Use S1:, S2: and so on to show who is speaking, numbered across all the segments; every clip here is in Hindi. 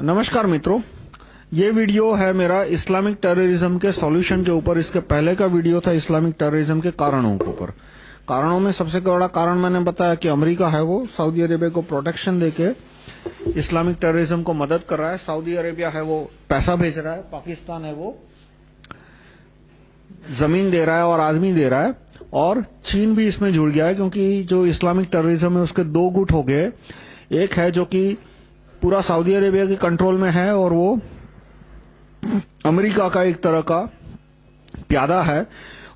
S1: नमस्कार मित्रों, ये वीडियो है मेरा इस्लामिक टेररिज्म के सॉल्यूशन के ऊपर। इसके पहले का वीडियो था इस्लामिक टेररिज्म के कारणों के ऊपर। कारणों में सबसे बड़ा कारण मैंने बताया कि अमेरिका है वो, सऊदी अरेबिया को प्रोटेक्शन देके इस्लामिक टेररिज्म को मदद कर रहा है। सऊदी अरेबिया है वो, पैसा भेज रहा है, पाकिस्तान है वो, ज़मीन दे रहा है और आदमी दे रहा है। और चीन भी इसमें जुड़ गया है, क्योंकि जो इस्लामिक टेररिज्म है उसके दो गुट हो गए। एक है जो कि पूरा सऊदी अरेबिया के कंट्रोल में है और वो अमेरिका का एक तरह का प्यादा है।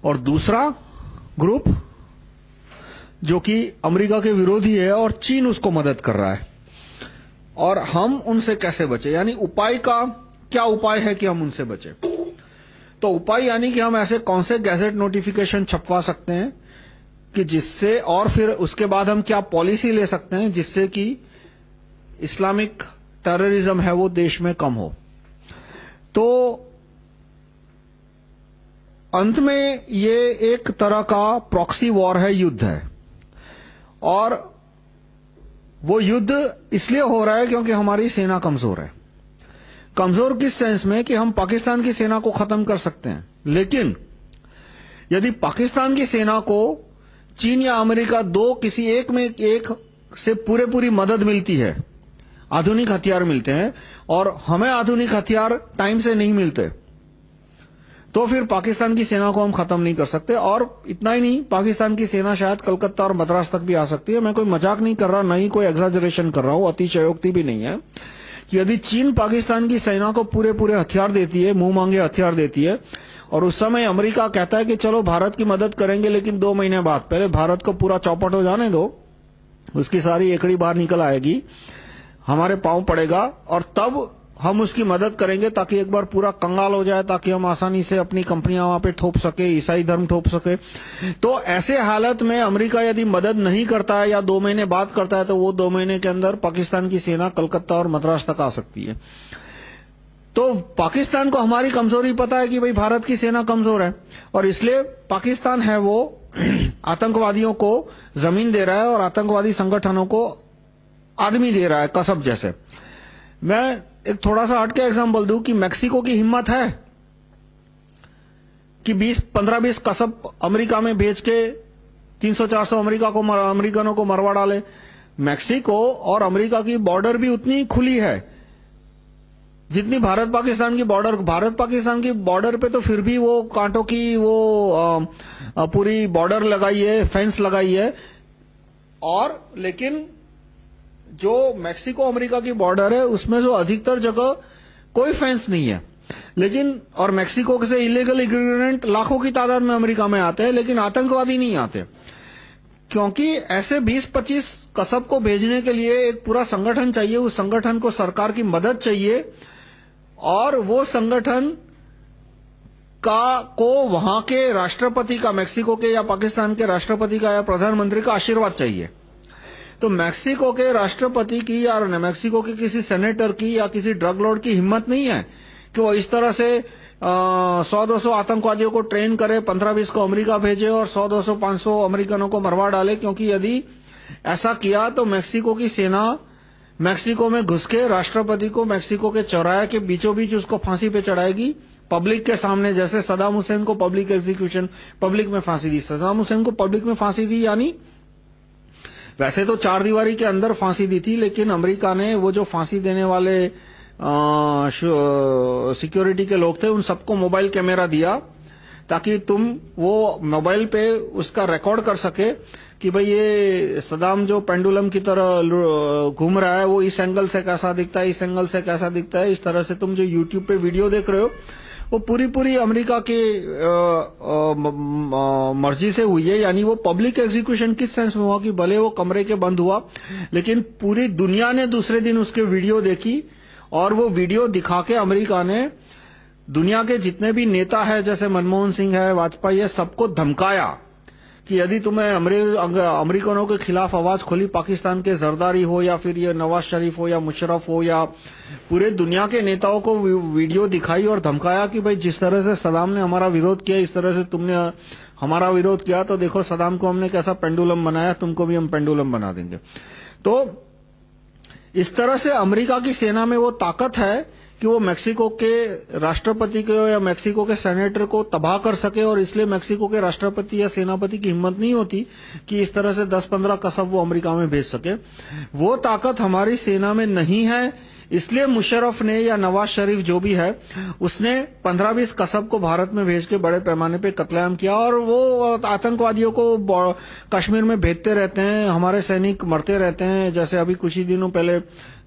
S1: और दूसरा ग्रुप जो कि अमेरिका के विरोधी है और चीन उसको मदद कर रहा है। और हम उनसे कैसे बचे? यानी उपाय का क्या उपाय है कि हम उनसे बचे? तो उपाय यानी कि हम ऐसे कौन से गैजेट नोटिफिकेशन छपवा सकते हैं कि जिससे और फिर उसके बाद हम क्या पॉलिसी ले सकते हैं जिससे कि इस्लामिक टेररिज्म है, वो देश में कम हो। तो अंत में ये एक तरह का प्रॉक्सी वॉर है, युद्ध है। और वो युद्ध इसलिए हो रहा है क्योंकि हमारी सेना कमज़ोर है। कमज़ोर किस सेंस में? कि हम पाकिस्तान की सेना को खत्म कर सकते हैं। लेकिन यदि पाकिस्तान की सेना को चीन या अमेरिका दो किसी एक में एक से पूरे पूरी मदद मिलती है आधुनिक हथियार मिलते हैं और हमें आधुनिक हथियार टाइम से नहीं मिलते। तो फिर पाकिस्तान की सेना को हम खत्म नहीं कर सकते और इतना ही नहीं, पाकिस्तान की सेना शायद कलकत्ता और मद्रास तक भी आ सकती है। मैं कोई मज़ाक नहीं कर रहा नहीं कोई एग्जाजरेशन कर रहा हूँ, अतिशयोक्ति भी नहीं है कि यदि चीन पाकिस्तान की सेना को पूरे पूरे हथियार देती है, मुँह मांगे हथियार देती है और उस समय अमेरिका कहता है कि चलो भारत की मदद करेंगे, लेकिन दो महीने बाद, पहले भारत को पूरा चौपट हो जाने दो, उसकी सारी एकड़ी बाहर निकल आएगी। हमारे पाँव पड़ेगा और तब हम उसकी मदद करेंगे ताकि एक बार पूरा कंगाल हो जाए, ताकि हम आसानी से अपनी कंपनियाँ वहाँ पे थोप सके, ईसाई धर्म थोप सके। तो ऐसे हालत में अमेरिका यदि मदद नहीं करता है या दो महीने बाद करता है तो वो दो महीने के अंदर पाकिस्तान की सेना कलकत्ता और मद्रास तक आ सकती है। तो पाकिस्तान को हमारी कमज़ोरी पता है कि भाई भारत की सेना कमज़ोर है, और इसलिए पाकिस्तान है वो आतंकवादियों को ज़मीन दे रहा है और आतंकवादी संगठनों को आदमी दे रहा है कसब जैसे। मैं एक थोड़ा सा हटके एग्ज़ाम्पल दूँ कि मेक्सिको की हिम्मत है कि 20 15 20 कसब अमेरिका में भेज के 300 400 अमेरिका को अमेरिकनों को मरवा डाले। मेक्सिको और अमेरिका की बॉर्डर भी उतनी खुली है। जितनी भारत पाकिस्तान की बॉर्डर भारत पाकिस्तान की बॉर्डर पे तो फिर भी वो कांटों की वो आ, पूरी बॉर्डर लगाई है फेंस लगाई है। और लेकिन जो मैक्सिको अमेरिका की बॉर्डर है, उसमें जो अधिकतर जगह कोई फेंस नहीं है। लेकिन, और मैक्सिको से इलीगल इग्रेंट लाखों की तादाद में अमेरिका में आते हैं, लेकिन आतंकवादी नहीं आते। क्योंकि ऐसे 20-25 कसब को भेजने के लिए एक पूरा संगठन चाहिए, उस संगठन को सरकार की मदद चाहिए, और वो संगठन का, को वहाँ के राष्ट्रपति का, मैक्सिको के या पाकिस्तान के राष्ट्रपति का या प्रधानमंत्री का आशीर्वाद चाहिए। तो मैक्सिको के राष्ट्रपति की या मैक्सिको के किसी सेनेटर की या किसी ड्रग लॉर्ड की हिम्मत नहीं है कि वो इस तरह से सौ दो सौ आतंकवादियों को ट्रेन करे, पंद्रह बीस को अमेरिका भेजे और सौ दो सौ, पाँच सौ अमरीकनों को मरवा डाले। क्योंकि यदि ऐसा किया तो मैक्सिको की सेना मैक्सिको में घुस के राष्ट्रपति को मैक्सिको के चौराहे के बीचों बीच उसको फांसी पे चढ़ाएगी। पब्लिक के सामने जैसे सदाम हुसैन को पब्लिक एग्जीक्यूशन पब्लिक में फांसी दी। सदाम हुसैन को पब्लिक में फांसी दी, यानी वैसे तो चार दीवारी के अंदर फांसी दी थी, लेकिन अमेरिका ने वो जो फांसी देने वाले सिक्योरिटी के लोग थे, उन सबको मोबाइल कैमरा दिया, ताकि तुम वो मोबाइल पे उसका रिकॉर्ड कर सके कि भाई ये सदाम जो पेंडुलम की तरह घूम रहा है, वो इस एंगल से कैसा दिखता है, इस एंगल से कैसा दिखता है, इस तरह से तुम जो यूट्यूब पे वीडियो देख रहे हो वो पूरी पूरी अमेरिका के मर्ज़ी से हुई है, यानी वो पब्लिक एग्जीक्यूशन किस सेंस में हुआ कि भले वो कमरे के बंद हुआ, लेकिन पूरी दुनिया ने दूसरे दिन उसके वीडियो देखी और वो वीडियो दिखा के अमेरिका ने दुनिया के जितने भी नेता है, जैसे मनमोहन सिंह है, वाजपेयी है, सबको धमकाया। कि यदि तुम्हें अमेरिकनों के खिलाफ आवाज़ खोली, पाकिस्तान के जरदारी हो या फिर ये नवाज़ शरीफ हो या मुशरफ हो या पूरे दुनिया के नेताओं को वीडियो दिखाई और धमकाया कि भाई जिस तरह से सदाम ने हमारा विरोध किया, इस तरह से तुमने हमारा विरोध किया तो देखो सदाम को हमने कैसा पेंडुलम बनाया, तुमको भी हम पेंडुलम बना देंगे। तो इस तरह से अमेरिका की सेना में वो ताकत है कि वो मेक्सिको के राष्ट्रपति को या मेक्सिको के सेनेटर को तबाह कर सके और इसलिए मेक्सिको के राष्ट्रपति या सेनापति की हिम्मत नहीं होती कि इस तरह से 10-15 कसब वो अमेरिका में भेज सके। वो ताकत हमारी सेना में नहीं है, इसलिए मुशर्रफ ने या नवाज़ शरीफ जो भी है, उसने 15-20 कसब को भारत में भेज के बड़े पैमाने पे कत्लेआम किया और वो आतंकवादियों को कश्मीर में भेजते रहते हैं, हमारे सैनिक मरते रहते हैं। जैसे अभी कुछ ही दिनों पहले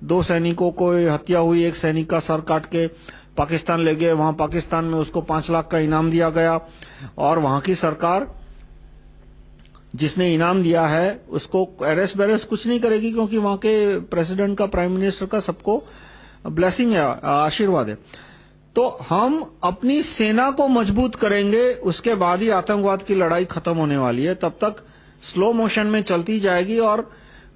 S1: दो सैनिकों को हत्या हुई, एक सैनिक का सर काट के पाकिस्तान ले गए। वहाँ पाकिस्तान में उसको पाँच लाख का इनाम दिया गया और वहाँ की सरकार जिसने इनाम दिया है, उसको अरेस्ट बेरेस्ट कुछ नहीं करेगी क्योंकि वहाँ के प्रेसिडेंट का, प्राइम मिनिस्टर का सबको ब्लेसिंग है, आशीर्वाद है। तो हम अपनी सेना को मज़बूत करेंगे, उसके बाद ही आतंकवाद की लड़ाई खत्म होने वाली है। तब तक स्लो मोशन में चलती जाएगी और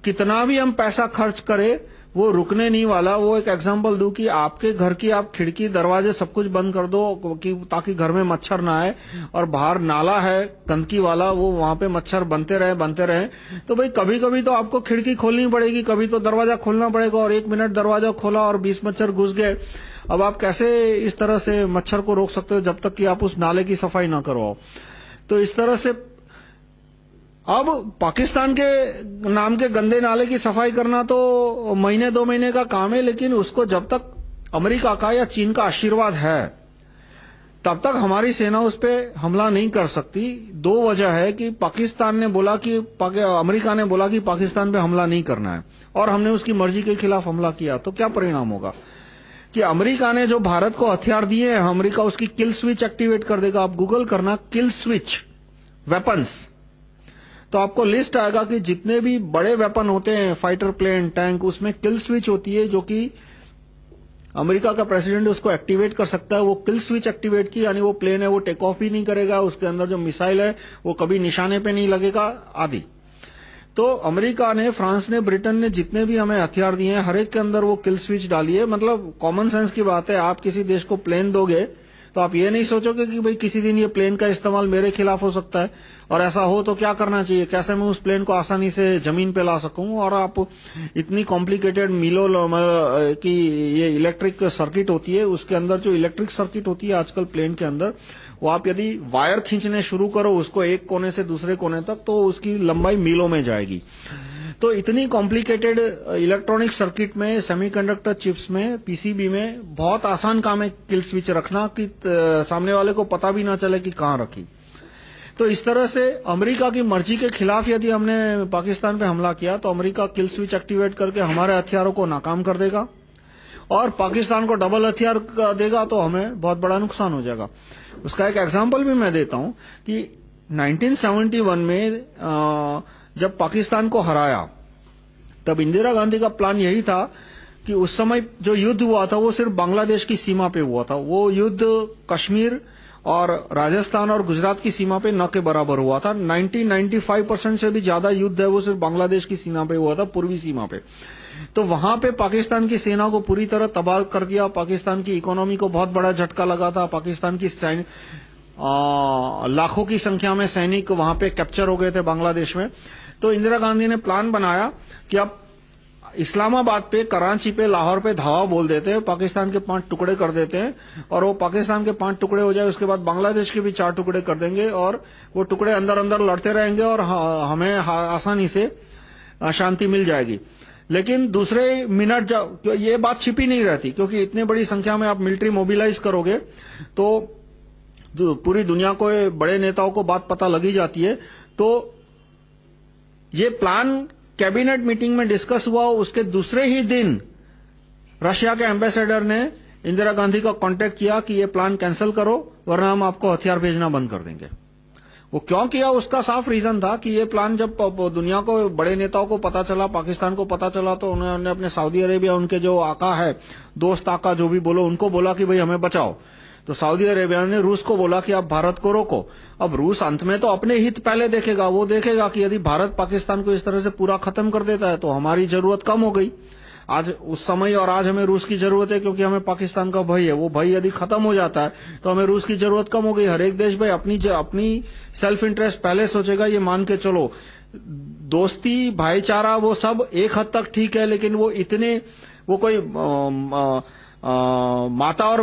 S1: कितना भी हम पैसा खर्च करें वो रुकने नहीं वाला, वो एक एग्जांपल दूँ कि आपके घर की आप खिड़की, दरवाजे सब कुछ बंद कर दो कि ताकि घर में मच्छर ना आए और बाहर नाला है, गंदगी वाला, वो वहाँ पे मच्छर बनते रहे बनते रहे। तो भाई कभी कभी तो आपको खिड़की खोलनी पड़ेगी, कभी तो दरवाज़ा खोलना पड़ेगा और एक मिनट दरवाज़ा खोला और बीस मच्छर घुस गए। अब आप कैसे इस तरह से मच्छर को रोक सकते हो जब तक कि आप उस नाले की सफ़ाई ना करवाओ? तो इस तरह से अब पाकिस्तान के नाम के गंदे नाले की सफ़ाई करना तो महीने, दो महीने का काम है, लेकिन उसको जब तक अमेरिका का या चीन का आशीर्वाद है, तब तक हमारी सेना उस पर हमला नहीं कर सकती। दो वजह है कि पाकिस्तान ने बोला कि अमेरिका ने बोला कि पाकिस्तान पे हमला नहीं करना है, और हमने उसकी मर्ज़ी के खिलाफ हमला किया। तो क्या परिणाम होगा? कि अमेरिका ने जो भारत को हथियार दिए हैं, अमेरिका उसकी किल स्विच एक्टिवेट कर देगा। आप गूगल करना, किल स्विच, वेपन्स। तो आपको लिस्ट आएगा कि जितने भी बड़े वेपन होते हैं फाइटर प्लेन टैंक उसमें किल स्विच होती है जो कि अमेरिका का प्रेसिडेंट उसको एक्टिवेट कर सकता है। वो किल स्विच एक्टिवेट की, यानी वो प्लेन है, वो टेक ऑफ़ ही नहीं करेगा। उसके अंदर जो मिसाइल है, वो कभी निशाने पे नहीं लगेगा, आदि। तो अमेरिका ने, फ्रांस ने, ब्रिटेन ने जितने भी हमें हथियार दिए हैं, हर एक के अंदर वो किल स्विच डाली है। मतलब कॉमन सेंस की बात है, आप किसी देश को प्लेन दोगे तो आप ये नहीं सोचोगे कि भाई किसी दिन ये प्लेन का इस्तेमाल मेरे खिलाफ हो सकता है? और ऐसा हो तो क्या करना चाहिए? कैसे मैं उस प्लेन को आसानी से ज़मीन पे ला सकूँ? और आप इतनी कॉम्प्लिकेटेड मिलो की ये इलेक्ट्रिक सर्किट होती है, उसके अंदर जो इलेक्ट्रिक सर्किट होती है आजकल प्लेन के अंदर, वो आप यदि वायर खींचने शुरू करो, उसको एक कोने से दूसरे कोने तक तो उसकी लंबाई मीलों में जाएगी। तो इतनी कॉम्प्लिकेटेड इलेक्ट्रॉनिक सर्किट में सेमीकंडक्टर चिप्स में पीसीबी में बहुत आसान काम है किल स्विच रखना कि सामने वाले को पता भी ना चले कि कहाँ रखी। तो इस तरह से अमेरिका की मर्ज़ी के खिलाफ यदि हमने पाकिस्तान पे हमला किया तो अमेरिका किल स्विच एक्टिवेट करके हमारे हथियारों को नाकाम कर देगा। और पाकिस्तान को डबल हथियार देगा तो हमें बहुत बड़ा नुकसान हो जाएगा। उसका एक एग्ज़ाम्पल भी मैं देता हूँ कि 1971 में जब पाकिस्तान को हराया, तब इंदिरा गांधी का प्लान यही था कि उस समय जो युद्ध हुआ था, वो सिर्फ़ बांग्लादेश की सीमा पे हुआ था। वो युद्ध कश्मीर और राजस्थान और गुजरात की सीमा पे न के बराबर हुआ था। 90-95 परसेंट से भी ज़्यादा युद्ध है, वो सिर्फ़ बांग्लादेश की सीमा पे हुआ था, पूर्वी सीमा पे। तो वहाँ पे पाकिस्तान की सेना को पूरी तरह तबाह कर दिया, पाकिस्तान की इकोनॉमी को बहुत बड़ा झटका लगा था, पाकिस्तान की सैनिक लाखों की संख्या में सैनिक वहाँ पे कैप्चर हो गए थे बांग्लादेश में। तो इंदिरा गांधी ने प्लान बनाया कि अब इस्लामाबाद पे, कराची पे, लाहौर पे धावा बोल देते हैं, पाकिस्तान के पाँच टुकड़े कर देते हैं, और वो पाकिस्तान के पाँच टुकड़े हो जाए, उसके बाद बांग्लादेश के भी चार टुकड़े कर देंगे, और वो टुकड़े अंदर अंदर लड़ते रहेंगे, और हमें आसानी से शांति मिल जाएगी। लेकिन दूसरे मिनट जब ये बात छिपी नहीं रहती, क्योंकि इतनी बड़ी संख्या में आप मिलिट्री मोबिलाइज करोगे तो पूरी दुनिया को, बड़े नेताओं को बात पता लगी जाती है तो ये प्लान कैबिनेट मीटिंग में डिस्कस हुआ, उसके दूसरे ही दिन रशिया के एम्बेसडर ने इंदिरा गांधी का कांटेक्ट किया कि ये प्लान कैंसिल करो, वरना हम आपको हथियार भेजना बंद कर देंगे। वो क्यों किया, उसका साफ़ रीजन था कि ये प्लान जब दुनिया को, बड़े नेताओं को पता चला, पाकिस्तान को पता चला तो उन्होंने अपने सऊदी अरेबिया उनके जो आका है, दोस्त आका जो भी बोलो, उनको बोला कि भाई हमें बचाओ। तो सऊदी अरेबिया ने रूस को बोला कि आप भारत को रोको। अब रूस अंत में तो अपने हित पहले देखेगा वो देखेगा कि यदि भारत पाकिस्तान को इस तरह से पूरा खत्म कर देता है तो हमारी ज़रूरत कम हो गई। आज उस समय और आज हमें रूस की ज़रूरत है क्योंकि हमें पाकिस्तान का भय है। वो भय यदि खत्म हो जाता है तो हमें रूस की ज़रूरत कम हो गई। हर एक देश भाई अपनी अपनी सेल्फ इंटरेस्ट पहले सोचेगा ये मान के चलो। दोस्ती भाईचारा वो सब एक हद तक ठीक है लेकिन वो इतने वो कोई आ, आ, माता और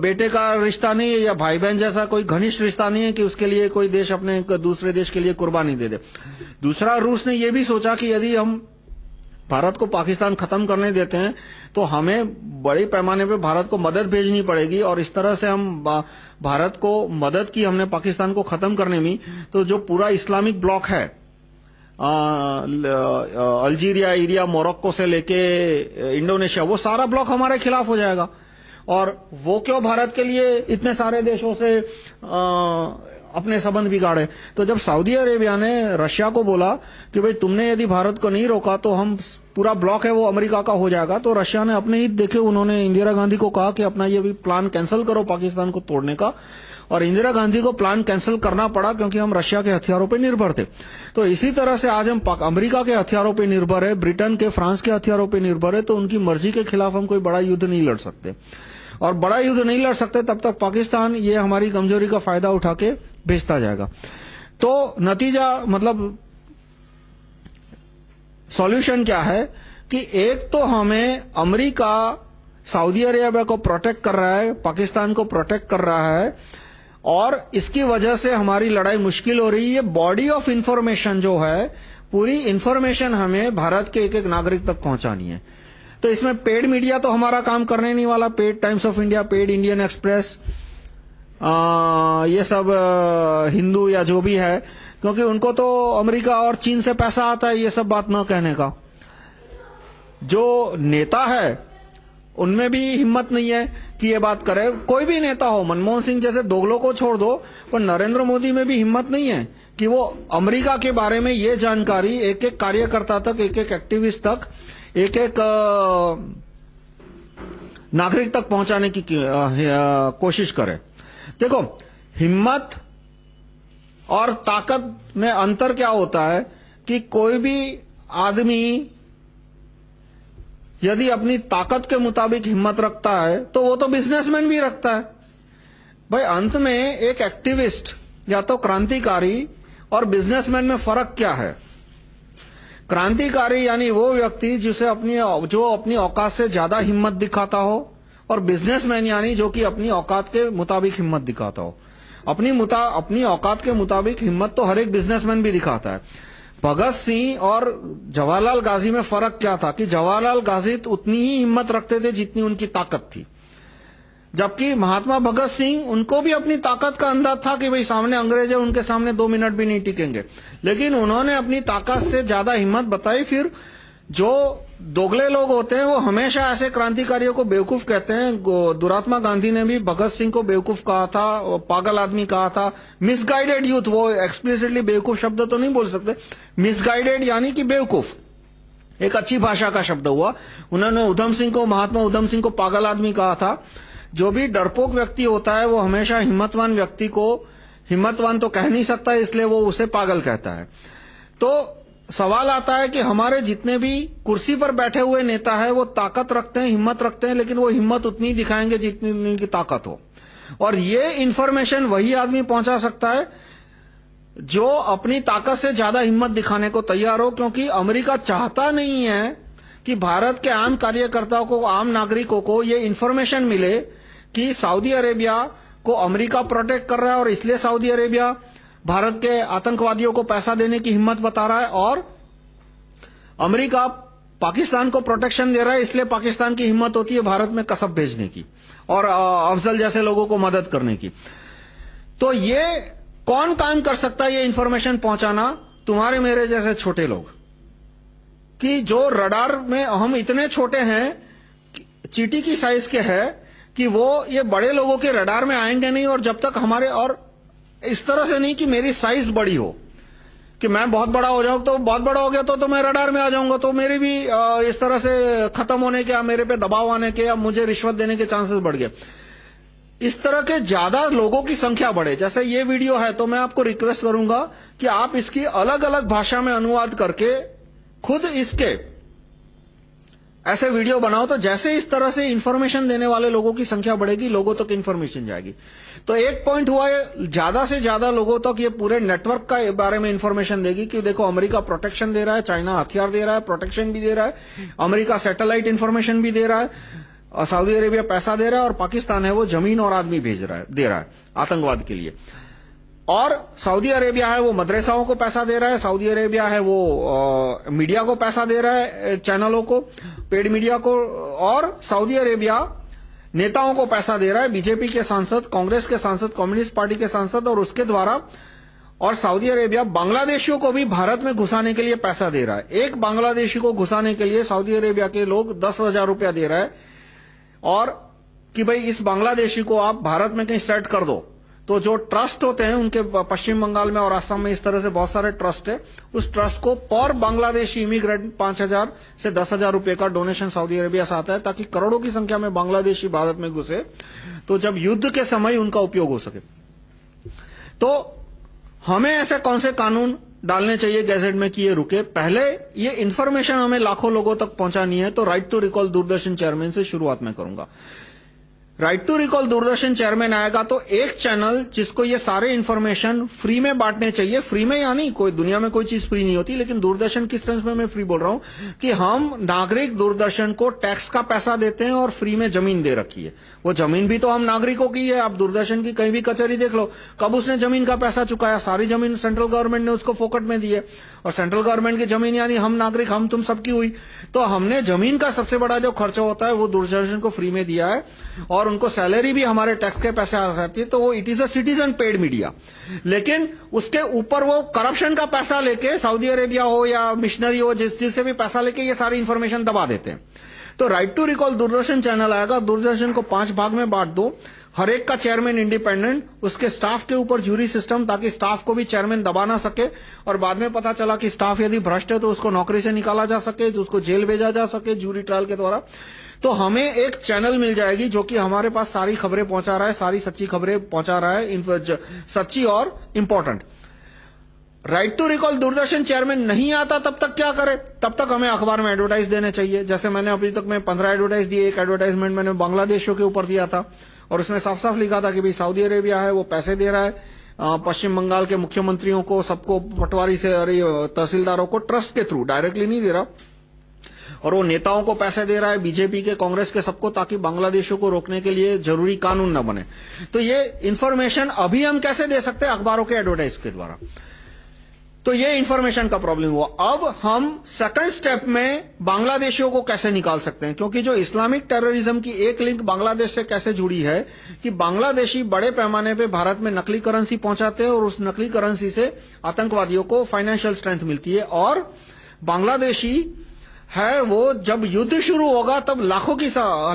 S1: बेटे का रिश्ता नहीं है या भाई बहन जैसा कोई घनिष्ठ रिश्ता नहीं है कि उसके लिए कोई देश अपने, दूसरे देश के लिए कुर्बानी दे दे। दूसरा रूस ने यह भी सोचा कि यदि हम भारत को पाकिस्तान खत्म करने देते हैं तो हमें बड़े पैमाने पे भारत को मदद भेजनी पड़ेगी और इस तरह से हम भारत को मदद की हमने पाकिस्तान को खत्म करने में तो जो पूरा इस्लामिक ब्लॉक है अल्जीरिया एरिया मोरक्को से लेके इंडोनेशिया वो सारा ब्लॉक हमारे खिलाफ हो जाएगा और वो क्यों भारत के लिए इतने सारे देशों से आ, अपने संबंध बिगाड़े तो जब सऊदी अरेबिया ने रशिया को बोला कि भाई तुमने यदि भारत को नहीं रोका तो हम पूरा ब्लॉक है वो अमेरिका का हो जाएगा तो रशिया ने अपने ही देखे उन्होंने इंदिरा गांधी को कहा कि अपना ये भी प्लान कैंसिल करो पाकिस्तान को तोड़ने का और इंदिरा गांधी को प्लान कैंसिल करना पड़ा क्योंकि हम रशिया के हथियारों पर निर्भर थे। तो इसी तरह से आज हम अमेरिका के हथियारों पर निर्भर है, ब्रिटेन के, फ्रांस के हथियारों पर निर्भर है तो उनकी मर्ज़ी के खिलाफ हम कोई बड़ा युद्ध नहीं लड़ सकते। और बड़ा युद्ध नहीं लड़ सकते, तब तक पाकिस्तान ये हमारी कमज़ोरी का फ़ायदा उठा के भेजता जाएगा। तो नतीजा मतलब सॉल्यूशन क्या है कि एक तो हमें अमेरिका सऊदी अरेबिया को प्रोटेक्ट कर रहा है, पाकिस्तान को प्रोटेक्ट कर रहा है और इसकी वजह से हमारी लड़ाई मुश्किल हो रही है। ये बॉडी ऑफ़ इंफॉर्मेशन जो है, पूरी इंफॉर्मेशन हमें भारत के एक एक नागरिक तक पहुंचानी है। तो इसमें पेड मीडिया तो हमारा काम करने नहीं वाला। Paid Times of India paid Indian Express ये सब हिंदू या जो भी है, क्योंकि उनको तो अमेरिका और चीन से पैसा आता है, ये सब बात न कहने का। जो नेता है उनमें भी हिम्मत नहीं है कि ये बात करे। कोई भी नेता हो, मनमोहन सिंह जैसे दोगलों को छोड़ दो, पर नरेंद्र मोदी में भी हिम्मत नहीं है कि वो अमेरिका के बारे में ये जानकारी एक एक कार्यकर्ता तक एक एक एक्टिविस्ट तक एक एक नागरिक तक पहुँचाने की कोशिश करे। देखो, हिम्मत और ताकत में अंतर क्या होता है कि कोई भी आदमी यदि अपनी ताकत के मुताबिक हिम्मत रखता है तो वो तो बिजनेसमैन भी रखता है। भाई, अंत में एक एक्टिविस्ट या तो क्रांतिकारी और बिजनेसमैन में फ़र्क क्या है? क्रांतिकारी यानी वो व्यक्ति जिसे अपनी जो अपनी औकात से ज़्यादा हिम्मत दिखाता हो, और बिजनेसमैन यानी जो कि अपनी औकात के मुताबिक हिम्मत दिखाता हो। अपनी मुता, अपनी औकात के मुताबिक हिम्मत तो हर एक बिजनेसमैन भी दिखाता है। भगत सिंह और जवाहरलाल गाजी में फ़र्क क्या था कि जवाहरलाल गाजी उतनी ही हिम्मत रखते थे जितनी उनकी ताकत थी। जबकि महात्मा भगत सिंह, उनको भी अपनी ताकत का अंदाज था कि भाई सामने अंग्रेज़ है, उनके सामने दो मिनट भी नहीं टिकेंगे। लेकिन उन्होंने अपनी ताकत से ज़्यादा हिम्मत बताई। फिर जो दोगले लोग होते हैं, वो हमेशा ऐसे क्रांतिकारियों को बेवकूफ़ कहते हैं। दुरात्मा गांधी ने भी भगत सिंह को बेवकूफ़ कहा था पागल आदमी कहा था। मिसगाइडेड यूथ वो एक्सप्लिसिटली बेवकूफ़ शब्द तो नहीं बोल सकते। मिसगाइडेड यानी कि बेवकूफ़। एक अच्छी भाषा का शब्द हुआ। उन्होंने उधम सिंह को, महात्मा उधम सिंह को पागल आदमी कहा था। जो भी डरपोक व्यक्ति होता है, वो हमेशा हिम्मतवान व्यक्ति को, हिम्मतवान तो कह नहीं सकता, इसलिए वो उसे पागल कहता है। तो सवाल आता है कि हमारे जितने भी कुर्सी पर बैठे हुए नेता है, वो ताकत रखते हैं, हिम्मत रखते हैं, लेकिन वो हिम्मत उतनी दिखाएँगे जितनी उनकी ताकत हो। और ये इंफॉर्मेशन वही आदमी पहुँचा सकता है जो अपनी ताकत से ज़्यादा हिम्मत दिखाने को तैयार हो, क्योंकि अमेरिका चाहता नहीं है कि भारत के आम कार्यकर्ताओं को, आम नागरिकों को ये इन्फॉर्मेशन मिले कि सऊदी अरेबिया को अमेरिका प्रोटेक्ट कर रहा है और इसलिए सऊदी अरेबिया भारत के आतंकवादियों को पैसा देने की हिम्मत बता रहा है और अमेरिका पाकिस्तान को प्रोटेक्शन दे रहा है, इसलिए पाकिस्तान की हिम्मत होती है भारत में कसब भेजने की और अफजल जैसे लोगों को मदद करने की। तो ये कौन काम कर सकता है ये इंफॉर्मेशन पहुंचाना? तुम्हारे मेरे जैसे छोटे लोग। कि जो रडार में हम इतने छोटे हैं, चीटी की साइज़ के हैं, कि वो ये बड़े लोगों के रडार में आएँगे नहीं और जब तक हमारे और इस तरह से नहीं कि मेरी साइज़ बड़ी हो। कि मैं बहुत बड़ा हो जाऊँ तो बहुत बड़ा हो गया तो तो मैं रडार में आ जाऊँगा तो मेरी भी इस तरह से खत्म होने के, या मेरे पे दबाव आने के, या मुझे रिश्वत देने के चांसेस बढ़ गए। इस तरह के ज़्यादा लोगों की संख्या बढ़े। जैसे ये वीडियो है तो मैं आपको रिक्वेस्ट करूँगा कि आप इसकी अलग अलग भाषा में अनुवाद करके खुद इसके ऐसे वीडियो बनाओ तो जैसे इस तरह से इंफॉर्मेशन देने वाले लोगों की संख्या बढ़ेगी, लोगों तक इंफॉर्मेशन जाएगी। तो एक पॉइंट हुआ है ज़्यादा से ज़्यादा लोगों तक ये पूरे नेटवर्क का बारे में इंफॉर्मेशन देगी कि देखो अमेरिका प्रोटेक्शन दे रहा है, चाइना हथियार दे रहा है प्रोटेक्शन भी दे रहा है, अमेरिका सैटेलाइट इन्फॉर्मेशन भी दे रहा है सऊदी अरेबिया पैसा दे रहा है, और पाकिस्तान है वो ज़मीन और आदमी भेज रहा है, दे रहा है, आतंकवाद के लिए। और सऊदी अरेबिया है वो मदरसाओं को पैसा दे रहा है सऊदी अरेबिया है वो आ, मीडिया को पैसा दे रहा है चैनलों को पेड मीडिया को और सऊदी अरेबिया नेताओं को पैसा दे रहा है बीजेपी के सांसद कांग्रेस के सांसद कम्युनिस्ट पार्टी के सांसद और उसके द्वारा और सऊदी अरेबिया बांग्लादेशियों को भी भारत में घुसाने के लिए पैसा दे रहा है। एक बांग्लादेशी को घुसाने के लिए सऊदी अरेबिया के लोग दस हज़ार रुपया दे रहा है और कि भाई इस बांग्लादेशी को आप भारत में कहीं सेट कर दो। तो जो ट्रस्ट होते हैं उनके पश्चिम बंगाल में और असम में इस तरह से बहुत सारे ट्रस्ट है। उस ट्रस्ट को पर बांग्लादेशी इमिग्रेंट पाँच हज़ार से दस हज़ार रुपए का डोनेशन सऊदी अरेबिया से आता है ताकि करोड़ों की संख्या में बांग्लादेशी भारत में घुसे। तो जब युद्ध के समय उनका उपयोग हो सके। तो हमें ऐसे कौन से कानून डालने चाहिए गैजेट में कि ये रुके? पहले ये इन्फॉर्मेशन हमें लाखों लोगों तक पहुंचानी है तो right to recall Doordarshan chairman से शुरुआत में करूँगा। Right to recall Doordarshan chairman आएगा तो एक चैनल जिसको ये सारे इन्फॉर्मेशन फ्री में बांटने चाहिए फ्री में यानी कोई दुनिया में कोई चीज़ फ्री नहीं होती, लेकिन दूरदर्शन किस सेंस में मैं फ्री बोल रहा हूँ कि हम नागरिक दूरदर्शन को टैक्स का पैसा देते हैं और फ्री में ज़मीन दे रखी है। वो ज़मीन भी तो हम नागरिकों की है, आप दूरदर्शन की कहीं भी कचहरी देख लो, कब उसने ज़मीन का पैसा चुकाया? सारी ज़मीन सेंट्रल गवर्नमेंट ने उसको फोकट में दी है। और सेंट्रल गवर्नमेंट की ज़मीन, यानी हम नागरिक, हम तुम सबकी हुई। तो हमने ज़मीन का सबसे बड़ा जो खर्चा होता है, वो दूरदर्शन को फ्री में दिया है, और उनको सैलरी भी हमारे टैक्स के पैसे आ जाती है तो वो it is a citizen paid media लेकिन उसके ऊपर वो करप्शन का पैसा लेके सऊदी अरेबिया हो या मिशनरी हो, जिस चीज़ से भी पैसा लेके ये सारी इन्फॉर्मेशन दबा देते हैं। तो right to recall Doordarshan channel आएगा, दूरदर्शन को पाँच भाग में बांट दो। हर एक का चेयरमैन इंडिपेंडेंट उसके स्टाफ के ऊपर जूरी सिस्टम ताकि स्टाफ को भी चेयरमैन दबा ना सके और बाद में पता चला कि स्टाफ यदि भ्रष्ट है तो उसको नौकरी से निकाला जा सके तो उसको जेल भेजा जा सके जूरी ट्रायल के द्वारा। तो हमें एक चैनल मिल जाएगी जो कि हमारे पास सारी खबरें पहुँचा रहा है, सारी सच्ची खबरें पहुँचा रहा है सच्ची और important right to recall Doordarshan chairman नहीं आता, तब तक क्या करे? तब तक हमें अखबार में एडवर्टाइज देने चाहिए। जैसे मैंने अभी तक में पंद्रह एडवर्टाइज दिए, एक एडवर्टाइजमेंट मैंने बांग्लादेशों के ऊपर दिया था। और उसमें साफ़ साफ़ लिखा था कि भाई सऊदी अरेबिया है, वो पैसे दे रहा है। पश्चिम बंगाल के मुख्यमंत्रियों को, सबको पटवारी से, अरे, तहसीलदारों को ट्रस्ट के थ्रू डायरेक्टली नहीं दे रहा। और वो नेताओं को पैसे दे रहा है बीजेपी के, कांग्रेस के, सबको, ताकि बांग्लादेशों को रोकने के लिए ज़रूरी कानून न बने। तो ये इन्फॉर्मेशन अभी हम कैसे दे सकते हैं? अखबारों के एडवर्टाइज के द्वारा। तो ये इन्फॉर्मेशन का प्रॉब्लम हुआ। अब हम सेकंड स्टेप में बांग्लादेशियों को कैसे निकाल सकते हैं? क्योंकि जो इस्लामिक टेररिज्म की एक लिंक बांग्लादेश से कैसे जुड़ी है कि बांग्लादेशी बड़े पैमाने पे भारत में नकली करेंसी पहुंचाते हैं और उस नकली करेंसी से आतंकवादियों को फाइनेंशियल स्ट्रेंथ मिलती है। और बांग्लादेशी है वो जब युद्ध शुरू होगा तब लाखों की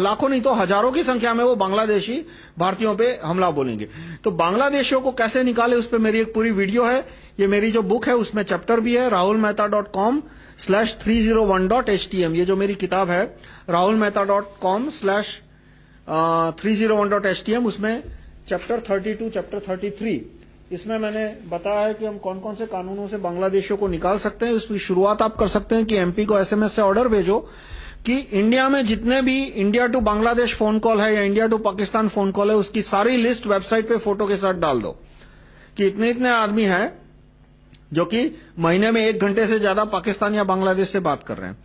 S1: लाखों नहीं तो हज़ारों की संख्या में वो बांग्लादेशी भारतीयों पे हमला बोलेंगे। तो बांग्लादेशियों को कैसे निकाले उस पर मेरी एक पूरी वीडियो है। ये मेरी जो बुक है उसमें चैप्टर भी है Rahul Mehta dot com slash three zero one dot H T M. ये जो मेरी किताब है Rahul Mehta dot com slash three zero one dot H T M, उसमें chapter thirty two, chapter thirty three इसमें मैंने बताया है कि हम कौन कौन से कानूनों से बांग्लादेशियों को निकाल सकते हैं उसकी शुरुआत आप कर सकते हैं कि एमपी को एसएमएस से ऑर्डर भेजो कि इंडिया में जितने भी India to Bangladesh phone call है या India to Pakistan phone call है, उसकी सारी लिस्ट वेबसाइट पे फ़ोटो के साथ डाल दो कि इतने इतने आदमी हैं जो कि महीने में एक घंटे से ज़्यादा पाकिस्तान या बांग्लादेश से बात कर रहे हैं।